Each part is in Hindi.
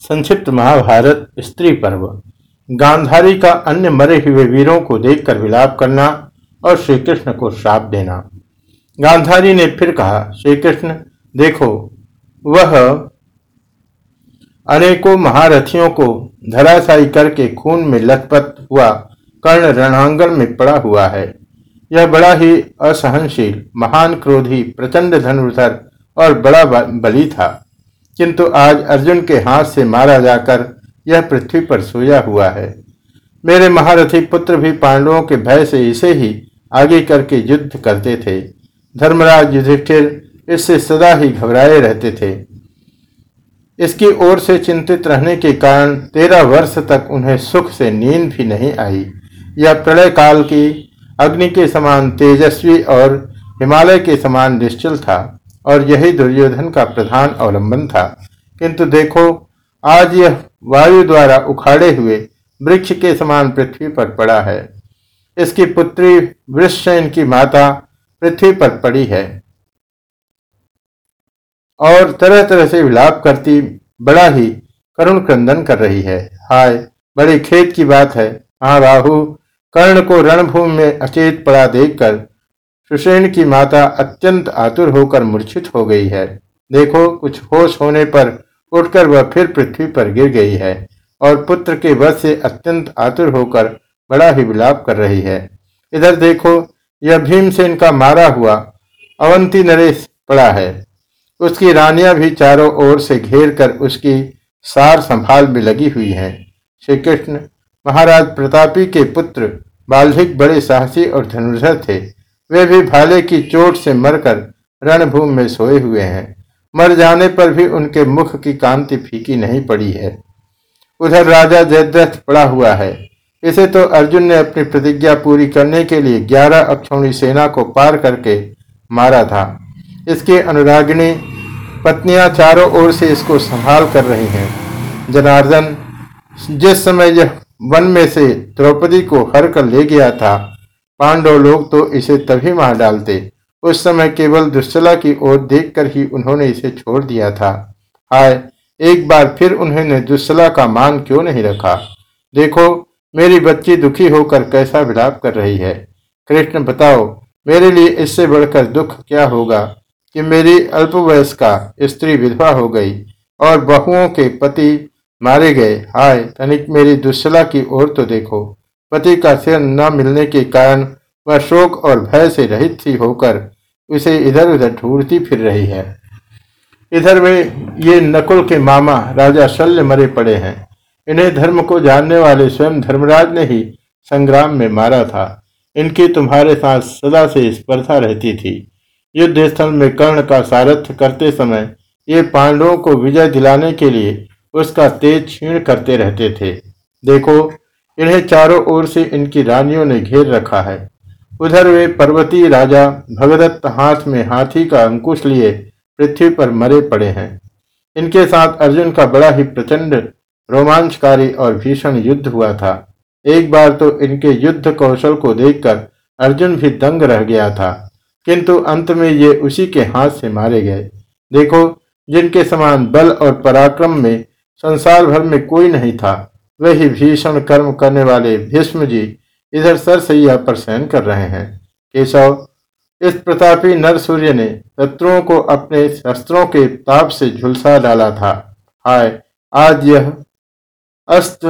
संक्षिप्त महाभारत, स्त्री पर्व। गांधारी का अन्य मरे हुए वीरों को देखकर विलाप करना और श्री कृष्ण को श्राप देना। गांधारी ने फिर कहा श्री कृष्ण देखो, वह अनेकों महारथियों को धराशायी करके खून में लथपथ हुआ, कर्ण रणांगण में पड़ा हुआ है। यह बड़ा ही असहनशील, महान क्रोधी, प्रचंड धनुर्धर और बड़ा बली था। किंतु आज अर्जुन के हाथ से मारा जाकर यह पृथ्वी पर सोया हुआ है। मेरे महारथी पुत्र भी पांडवों के भय से इसे ही आगे करके युद्ध करते थे। धर्मराज युधिष्ठिर इससे सदा ही घबराए रहते थे। इसकी ओर से चिंतित रहने के कारण तेरह वर्ष तक उन्हें सुख से नींद भी नहीं आई। यह प्रलय काल की अग्नि के समान तेजस्वी और हिमालय के समान निश्चल था। और यही दुर्योधन का प्रधान अवलंबन था। किंतु देखो, आज यह वायु द्वारा उखाड़े हुए वृक्ष के समान पृथ्वी पर पड़ा है। इसकी पुत्री वृषसेन की माता पृथ्वी पर पड़ी है। और तरह तरह से विलाप करती बड़ा ही करुण क्रंदन कर रही है। हाय, बड़ी खेत की बात है। हाँ राहु कर्ण को रणभूमि में अचेत पड़ा देखकर सुषेण की माता अत्यंत आतुर होकर मूर्छित हो गई है। देखो, कुछ होश होने पर उठकर वह फिर पृथ्वी पर गिर गई है और पुत्र के वध से अत्यंत आतुर होकर बड़ा ही विलाप कर रही है। इधर देखो, यह भीमसेन का मारा हुआ अवंती नरेश पड़ा है। उसकी रानियाँ भी चारों ओर से घेर कर उसकी सार संभाल में लगी हुई हैं। श्री कृष्ण महाराज प्रतापी के पुत्र बाल्धिक बड़े साहसी और धनुर्धर थे। वे भी भाले की चोट से मरकर रणभूमि में सोए हुए हैं। मर जाने पर भी उनके मुख की कांति फीकी नहीं पड़ी है। उधर राजा जयद्रथ पड़ा हुआ है। इसे तो अर्जुन ने अपनी प्रतिज्ञा पूरी करने के लिए ग्यारह अक्षौणी सेना को पार करके मारा था। इसके अनुरागिणी पत्नियाँ चारों ओर से इसको संभाल कर रही हैं। जनार्दन, जिस समय यह वन में से द्रौपदी को हर कर ले गया था पांडव लोग तो इसे तभी मार डालते। उस समय केवल दुश्चला की ओर देखकर ही उन्होंने इसे छोड़ दिया था। हाय, एक बार फिर उन्होंने दुश्चला का मान क्यों नहीं रखा? देखो, मेरी बच्ची दुखी होकर कैसा विलाप कर रही है। कृष्ण, बताओ, मेरे लिए इससे बढ़कर दुख क्या होगा कि मेरी अल्पवयस्का स्त्री विधवा हो गई और बहुओं के पति मारे गए? हाय, तनिक मेरी दुश्चला की ओर तो देखो। पति का सिर न मिलने के कारण वह शोक और भय से रहित सी होकर उसे इधर उधर ढूंढती फिर रही है। इधर वे ये नकुल के मामा राजा शल्य मरे पड़े हैं। इन्हें धर्म को जानने वाले स्वयं धर्मराज ने ही संग्राम में मारा था। इनकी तुम्हारे साथ सदा से स्पर्धा रहती थी। युद्ध स्थल में कर्ण का सारथ्य करते समय ये पांडवों को विजय दिलाने के लिए उसका तेज छीण करते रहते थे। देखो इन्हें चारों ओर से इनकी रानियों ने घेर रखा है। उधर वे पर्वती राजा भगदत्त हाथ में हाथी का अंकुश लिए पृथ्वी पर मरे पड़े हैं। इनके साथ अर्जुन का बड़ा ही प्रचंड, रोमांचकारी और भीषण युद्ध हुआ था। एक बार तो इनके युद्ध कौशल को देखकर अर्जुन भी दंग रह गया था, किंतु अंत में ये उसी के हाथ से मारे गए। देखो, जिनके समान बल और पराक्रम में संसार भर में कोई नहीं था। वही भीषण कर्म करने वाले भीष्म जी इधर सरसैया पर सहन कर रहे हैं। केशव, इस प्रतापी नर सूर्य ने शत्रुओं को अपने शस्त्रों के ताप से झुलसा डाला था। हाय, आज यह अस्त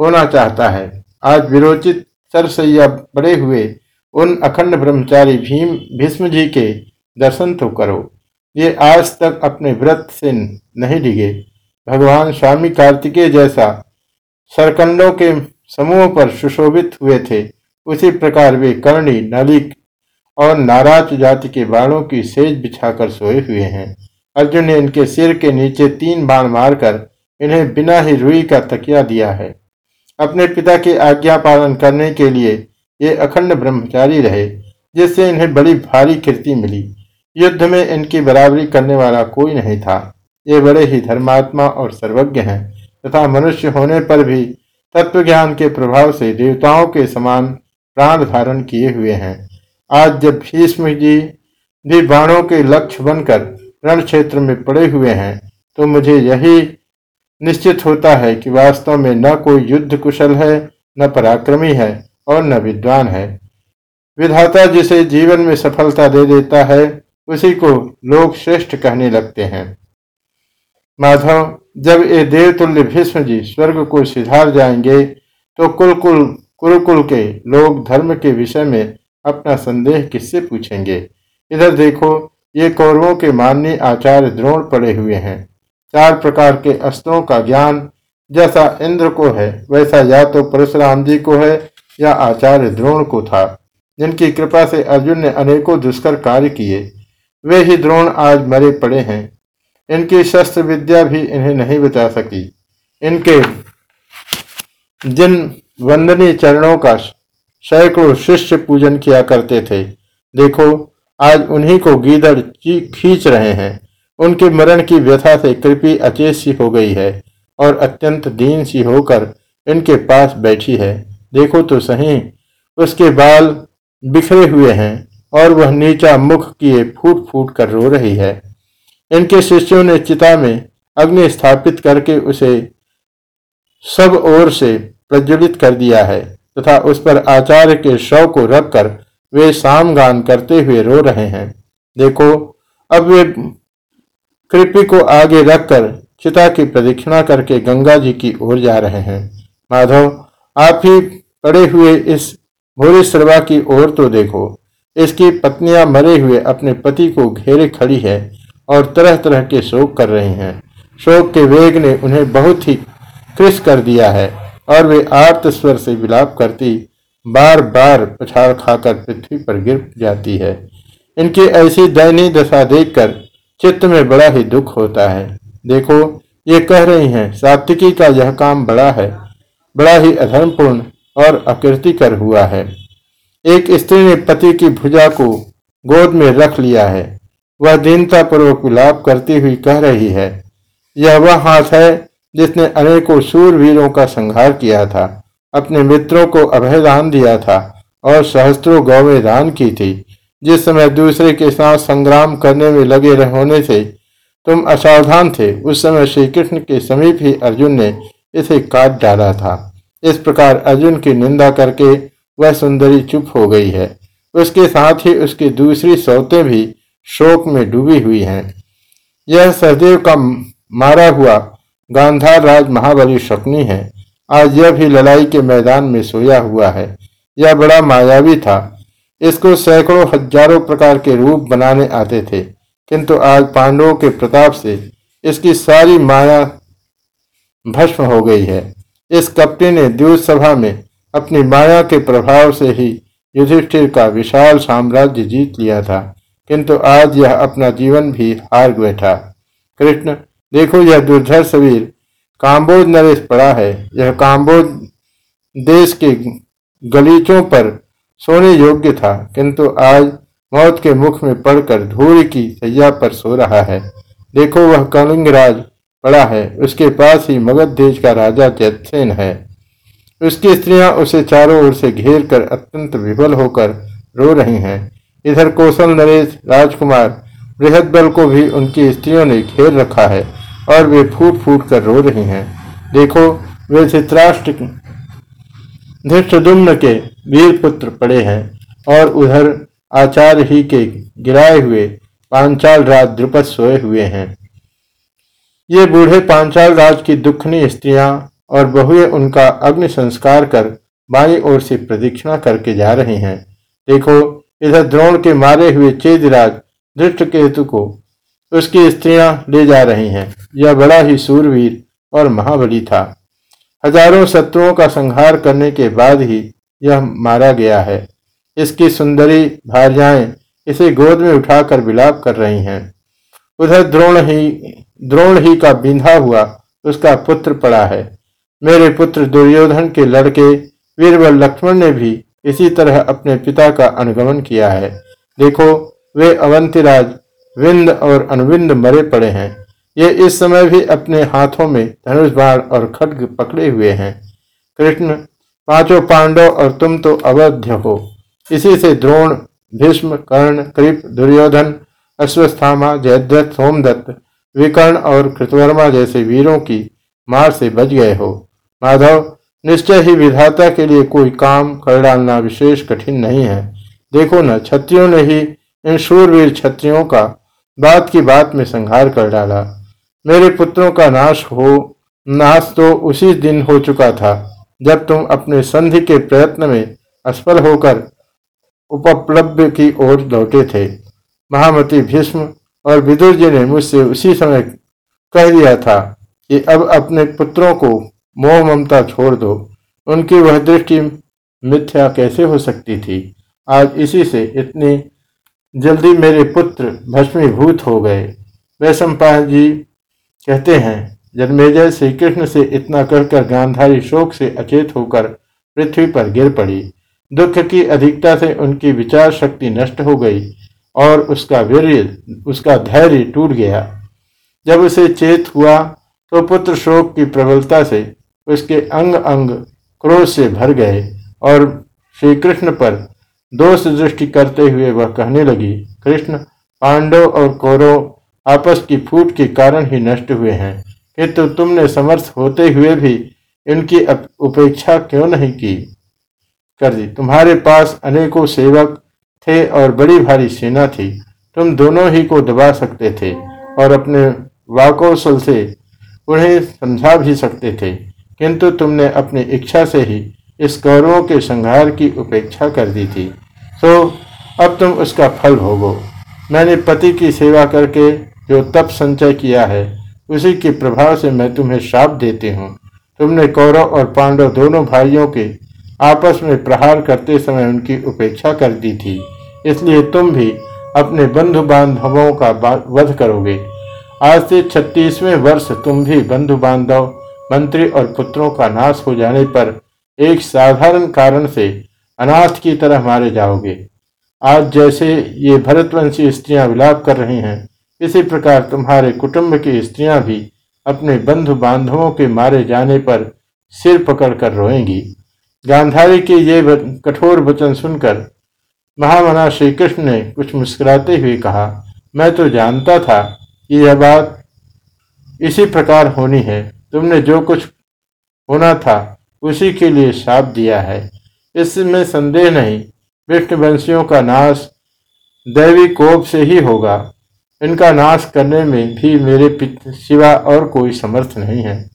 होना चाहता है। आज विरोचित सरसैया बड़े हुए उन अखंड ब्रह्मचारी भीम, भीष्म जी के दर्शन तो करो। ये आज तक अपने व्रत से नहीं डिगे। भगवान स्वामी कार्तिकेय जैसा सरकंडों के समूह पर सुशोभित हुए थे। उसी प्रकार वे कर्णी, नलिक और नाराज़ जाति के बाणों की सेज बिछाकर सोए हुए हैं। अर्जुन ने इनके सिर के नीचे तीन बाण मारकर इन्हें बिना ही रुई का तकिया दिया है। अपने पिता की आज्ञा पालन करने के लिए ये अखंड ब्रह्मचारी रहे, जिससे इन्हें बड़ी भारी कीर्ति मिली। युद्ध में इनकी बराबरी करने वाला कोई नहीं था। ये बड़े ही धर्मात्मा और सर्वज्ञ हैं। तथा मनुष्य होने पर भी तत्व ज्ञान के प्रभाव से देवताओं के समान प्राण धारण किए हुए हैं। आज जब भीष्म जी भी बाणों के लक्ष्य बनकर रण क्षेत्र में पड़े हुए हैं तो मुझे यही निश्चित होता है कि वास्तव में न कोई युद्ध कुशल है, न पराक्रमी है और न विद्वान है। विधाता जिसे जीवन में सफलता दे देता है, उसी को लोग श्रेष्ठ कहने लगते हैं। माधव, जब ये देवतुल्य भीष्म जी स्वर्ग को सिधार जाएँगे तो कुल कुल कुरुकुल के लोग धर्म के विषय में अपना संदेह किससे पूछेंगे? इधर देखो, ये कौरवों के माननीय आचार्य द्रोण पड़े हुए हैं। चार प्रकार के अस्त्रों का ज्ञान, जैसा इंद्र को है, वैसा या तो परशुराम जी को है, या आचार्य द्रोण को था। जिनकी कृपा से अर्जुन ने अनेकों दुष्कर कार्य किए। वे ही द्रोण आज मरे पड़े हैं। इनकी शस्त्र विद्या भी इन्हें नहीं बचा सकी। इनके जिन वंदनीय चरणों का सैकड़ों शिष्य पूजन किया करते थे, देखो, आज उन्हीं को गीदड़ खींच रहे हैं। उनके मरण की व्यथा से कृपी अचेत सी हो गई है और अत्यंत दीन सी होकर इनके पास बैठी है। देखो तो सही, उसके बाल बिखरे हुए हैं और वह नीचा मुख किए फूट फूट कर रो रही है। इनके शिष्यों ने चिता में अग्नि स्थापित करके उसे सब ओर से प्रज्वलित कर दिया है, तथा उस पर आचार्य के शव को रखकर वे साम गान करते हुए रो रहे हैं। देखो, अब वे कृपी को आगे रखकर चिता की प्रदक्षिणा करके गंगा जी की ओर जा रहे हैं। माधव, आप ही पड़े हुए इस भोरी सरवा की ओर तो देखो। इसकी पत्नियाँ मरे हुए अपने पति को घेरे खड़ी है। और तरह तरह के शोक कर रहे हैं। शोक के वेग ने उन्हें बहुत ही कृष कर दिया है और वे आर्त स्वर से विलाप करती बार बार पछाड़ खाकर पृथ्वी पर गिर जाती है। इनकी ऐसी दयनीय दशा देखकर चित्त में बड़ा ही दुख होता है। देखो, ये कह रही हैं, सात्विकी का यह काम बड़ा है, बड़ा ही अधर्मपूर्ण और अकृतिकर हुआ है। एक स्त्री ने पति की भुजा को गोद में रख लिया है। वह दीनता पूर्वक विलाप करती हुई कह रही है, यह वह हाथ है जिसने अनेकों वीरों का संहार किया था, अपने मित्रों को अभयदान दिया था और सहस्त्रों गौवें दान की थी। जिस समय दूसरे के साथ संग्राम करने में लगे होने से तुम असावधान थे, उस समय श्री कृष्ण के समीप ही अर्जुन ने इसे काट डाला था। इस प्रकार अर्जुन की निंदा करके वह सुंदरी चुप हो गई है। उसके साथ ही उसकी दूसरी सौतें भी शोक में डूबी हुई हैं। यह सहदेव का मारा हुआ गांधार राज महाबली शकुनी है। आज यह भी लड़ाई के मैदान में सोया हुआ है। यह बड़ा मायावी था। इसको सैकड़ों हज़ारों प्रकार के रूप बनाने आते थे। किंतु आज पांडवों के प्रताप से इसकी सारी माया भस्म हो गई है। इस कपटी ने द्यूत सभा में अपनी माया के प्रभाव से ही युधिष्ठिर का विशाल साम्राज्य जीत लिया था। किंतु आज यह अपना जीवन भी हार बैठा कृष्ण, देखो यह दुर्धर सवीर काम्बोज नरेश पड़ा है। यह काम्बोज देश के गलीचों पर सोने योग्य था, किंतु आज मौत के मुख में पड़कर धूल की सैया पर सो रहा है। देखो वह कलिंगराज पड़ा है, उसके पास ही मगध देश का राजा जैतसेन है। उसकी स्त्रियाँ उसे चारों ओर से घेर कर अत्यंत विफल होकर रो रही हैं। इधर कौशल नरेश राजकुमार, बृहद बल को भी उनकी स्त्रियों ने घेर रखा है और वे फूट फूट कर रो रही हैं। देखो, वे धित्राष्ट्र धृष्टुम्न के वीर पुत्र पड़े हैं और उधर आचार्य ही के गिराए हुए पांचाल राज द्रुपद सोए हुए हैं। ये बूढ़े पांचाल राज की दुखनी स्त्रियाँ और बहुए उनका अग्नि संस्कार कर बाई ओर से प्रदीक्षिणा करके जा रही हैं। देखो इधर द्रोण के मारे हुए चेदराज धृष्ट केतु को उसकी स्त्रियाँ ले जा रही हैं। यह बड़ा ही सूरवीर और महाबली था। हज़ारों शत्रुओं का संहार करने के बाद ही यह मारा गया है। इसकी सुंदरी भार्याएँ इसे गोद में उठाकर विलाप कर रही हैं। उधर द्रोण ही द्रोण ही का बिंधा हुआ उसका पुत्र पड़ा है। मेरे पुत्र दुर्योधन के लड़के वीरबल लक्ष्मण ने भी इसी तरह अपने पिता का अनुगमन किया है। देखो, वे अवंतिराज, विंद और अनुविंद मरे पड़े हैं। ये इस समय भी अपने हाथों में धनुष बाण और खड्ग पकड़े हुए हैं। कृष्ण, पाँचों पांडव और तुम तो अवध्य हो। इसी से द्रोण, भीष्म, कर्ण, कृप, दुर्योधन, अश्वस्थामा, जयद्रथ, सोमदत्त, विकर्ण और कृतवर्मा जैसे वीरों की मार से बच गए हो। माधव निश्चय ही विधाता के लिए कोई काम कर डालना विशेष कठिन नहीं है। देखो न छत्रियों ने ही इन शूरवीर छत्रियों का बात की बात में संहार कर डाला। मेरे पुत्रों का नाश हो, नाश तो उसी दिन हो चुका था, जब तुम अपने संधि के प्रयत्न में असफल होकर उपलब्ध की ओर लौटे थे। महामती भीष्म और विदुर जी ने मुझसे उसी समय कह दिया था कि अब अपने पुत्रों को मोह ममता छोड़ दो। उनकी वह दृष्टि मिथ्या कैसे हो सकती थी? आज इसी से इतनी जल्दी मेरे पुत्र भस्मीभूत हो गए। वैशंपाल जी कहते हैं, जन्मेजय श्री कृष्ण से इतना कहकर गांधारी शोक से अचेत होकर पृथ्वी पर गिर पड़ी। दुख की अधिकता से उनकी विचार शक्ति नष्ट हो गई और उसका वीर्य, उसका धैर्य टूट गया। जब उसे चेत हुआ तो पुत्र शोक की प्रबलता से उसके अंग अंग क्रोध से भर गए और श्री कृष्ण पर दोष दृष्टि करते हुए वह कहने लगी, कृष्ण, पांडव और कौरव आपस की फूट के कारण ही नष्ट हुए हैं। किंतु तुमने समर्थ होते हुए भी इनकी उपेक्षा क्यों नहीं की? कर दी। तुम्हारे पास अनेकों सेवक थे और बड़ी भारी सेना थी। तुम दोनों ही को दबा सकते थे और अपने वाकौशल से उन्हें समझा भी सकते थे। किंतु तुमने अपनी इच्छा से ही इस कौरवों के संहार की उपेक्षा कर दी थी। तो अब तुम उसका फल भोगो। मैंने पति की सेवा करके जो तप संचय किया है, उसी के प्रभाव से मैं तुम्हें श्राप देती हूँ। तुमने कौरव और पांडव दोनों भाइयों के आपस में प्रहार करते समय उनकी उपेक्षा कर दी थी। इसलिए तुम भी अपने बंधु बांधवों का वध करोगे। आज से छत्तीसवें वर्ष तुम भी बंधु बांधव मंत्री और पुत्रों का नाश हो जाने पर एक साधारण कारण से अनाथ की तरह मारे जाओगे। आज जैसे ये भरतवंशी स्त्रियाँ विलाप कर रही हैं, इसी प्रकार तुम्हारे कुटुंब की स्त्रियाँ भी अपने बंधु बांधवों के मारे जाने पर सिर पकड़कर रोएँगी। गांधारी के ये कठोर वचन सुनकर महामना श्री कृष्ण ने कुछ मुस्कुराते हुए कहा, मैं तो जानता था कि यह बात इसी प्रकार होनी है। तुमने जो कुछ होना था, उसी के लिए साप दिया है। इसमें संदेह नहीं, विष्णुवंशियों का नाश दैवी कोप से ही होगा। इनका नाश करने में भी मेरे सिवा और कोई समर्थ नहीं है।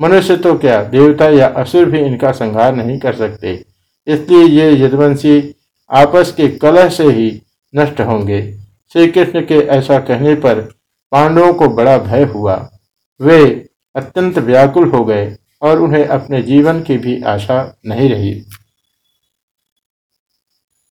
मनुष्य तो क्या, देवता या असुर भी इनका संहार नहीं कर सकते। इसलिए ये यदवंशी आपस के कलह से ही नष्ट होंगे। श्री कृष्ण के ऐसा कहने पर पांडवों को बड़ा भय हुआ। वे अत्यंत व्याकुल हो गए और उन्हें अपने जीवन की भी आशा नहीं रही।